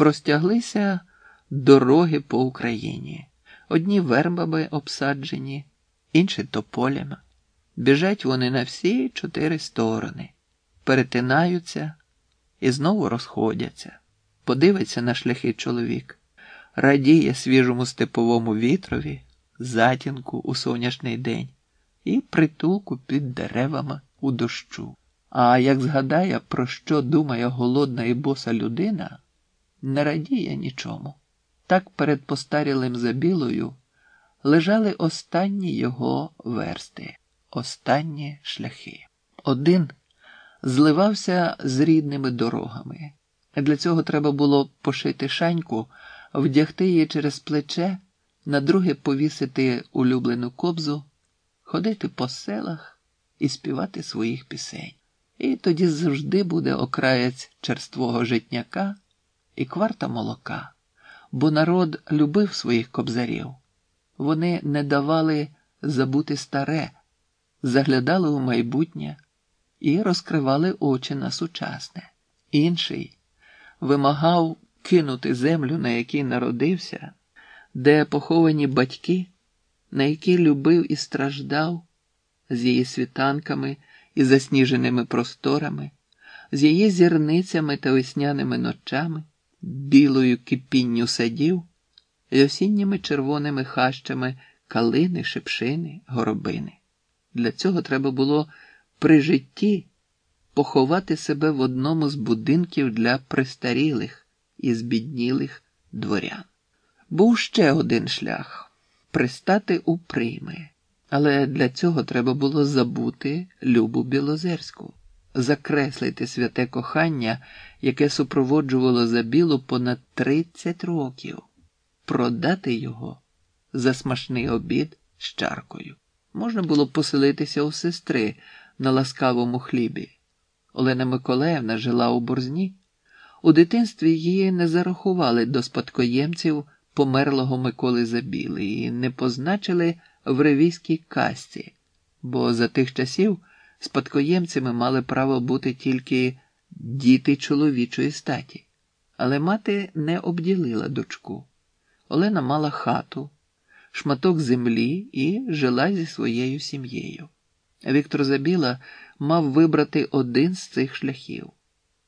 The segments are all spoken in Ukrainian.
простяглися дороги по Україні. Одні вербами обсаджені, інші тополями. Біжать вони на всі чотири сторони, перетинаються і знову розходяться. Подивиться на шляхи чоловік, радіє свіжому степовому вітрові, затінку у сонячний день і притулку під деревами у дощу. А як згадає, про що думає голодна і боса людина, не радіє нічому. Так перед постарілим забілою лежали останні його версти, останні шляхи. Один зливався з рідними дорогами. Для цього треба було пошити шаньку, вдягти її через плече, на друге повісити улюблену кобзу, ходити по селах і співати своїх пісень. І тоді завжди буде окраєць черствого житняка і кварта молока, бо народ любив своїх кобзарів. Вони не давали забути старе, заглядали у майбутнє і розкривали очі на сучасне. Інший вимагав кинути землю, на якій народився, де поховані батьки, на які любив і страждав, з її світанками і засніженими просторами, з її зірницями та весняними ночами, білою кипінню садів і осінніми червоними хащами калини, шипшини, горобини. Для цього треба було при житті поховати себе в одному з будинків для престарілих і збіднілих дворян. Був ще один шлях пристати у прийми, але для цього треба було забути Любу Білозерську, закреслити святе кохання, яке супроводжувало забілу понад 30 років, продати його за смачний обід з чаркою. Можна було поселитися у сестри на ласкавому хлібі. Олена Миколаївна жила у борзні. У дитинстві її не зарахували до спадкоємців померлого Миколи Забіли і не позначили в ревійській касті, бо за тих часів спадкоємцями мали право бути тільки діти чоловічої статі. Але мати не обділила дочку. Олена мала хату, шматок землі і жила зі своєю сім'єю. Віктор Забіла мав вибрати один з цих шляхів.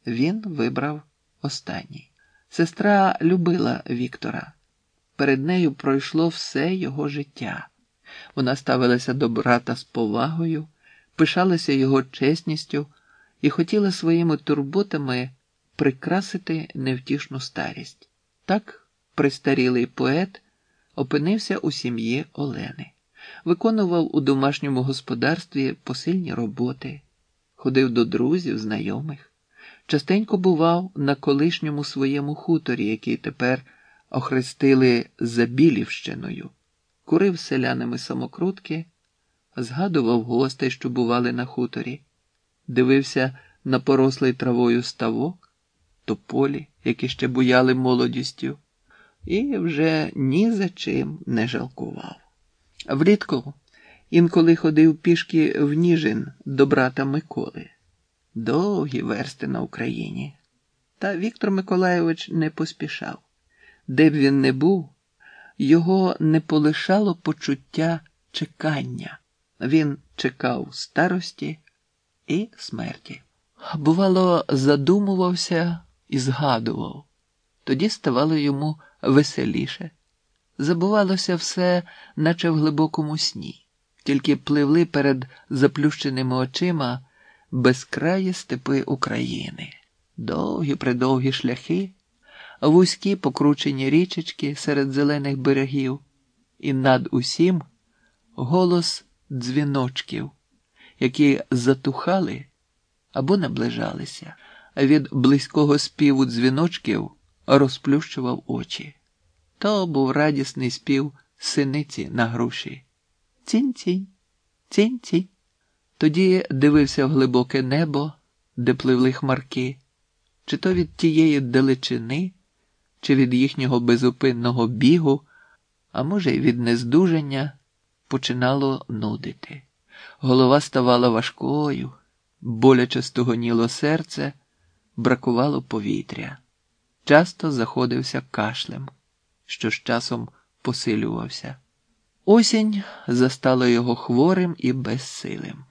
Він вибрав останній. Сестра любила Віктора. Перед нею пройшло все його життя. Вона ставилася до брата з повагою, пишалася його чесністю і хотіла своїми турботами прикрасити невтішну старість. Так престарілий поет опинився у сім'ї Олени, виконував у домашньому господарстві посильні роботи, ходив до друзів, знайомих, частенько бував на колишньому своєму хуторі, який тепер охрестили Забілівщиною, курив селянами самокрутки, згадував гостей, що бували на хуторі, дивився на порослий травою ставок, тополі, які ще буяли молодістю, і вже ні за чим не жалкував. Влітку інколи ходив пішки в Ніжин до брата Миколи. Довгі версти на Україні. Та Віктор Миколайович не поспішав. Де б він не був, його не полишало почуття чекання. Він чекав старості і смерті. Бувало, задумувався і згадував. Тоді ставало йому веселіше. Забувалося все, наче в глибокому сні, тільки пливли перед заплющеними очима безкраї степи України, довгі придовгі шляхи, вузькі покручені річечки серед зелених берегів, і над усім голос дзвіночків, які затухали або наближалися, від близького співу дзвіночків розплющував очі. То був радісний спів синиці на груші. Цінь-цінь, цінь-цінь. Тоді дивився в глибоке небо, де пливли хмарки, чи то від тієї далечини, чи від їхнього безупинного бігу, а може, й від нездужання, починало нудити. Голова ставала важкою, боляче стогоніло серце, бракувало повітря. часто заходився кашлем, що з часом посилювався. Осінь застала його хворим і безсилим.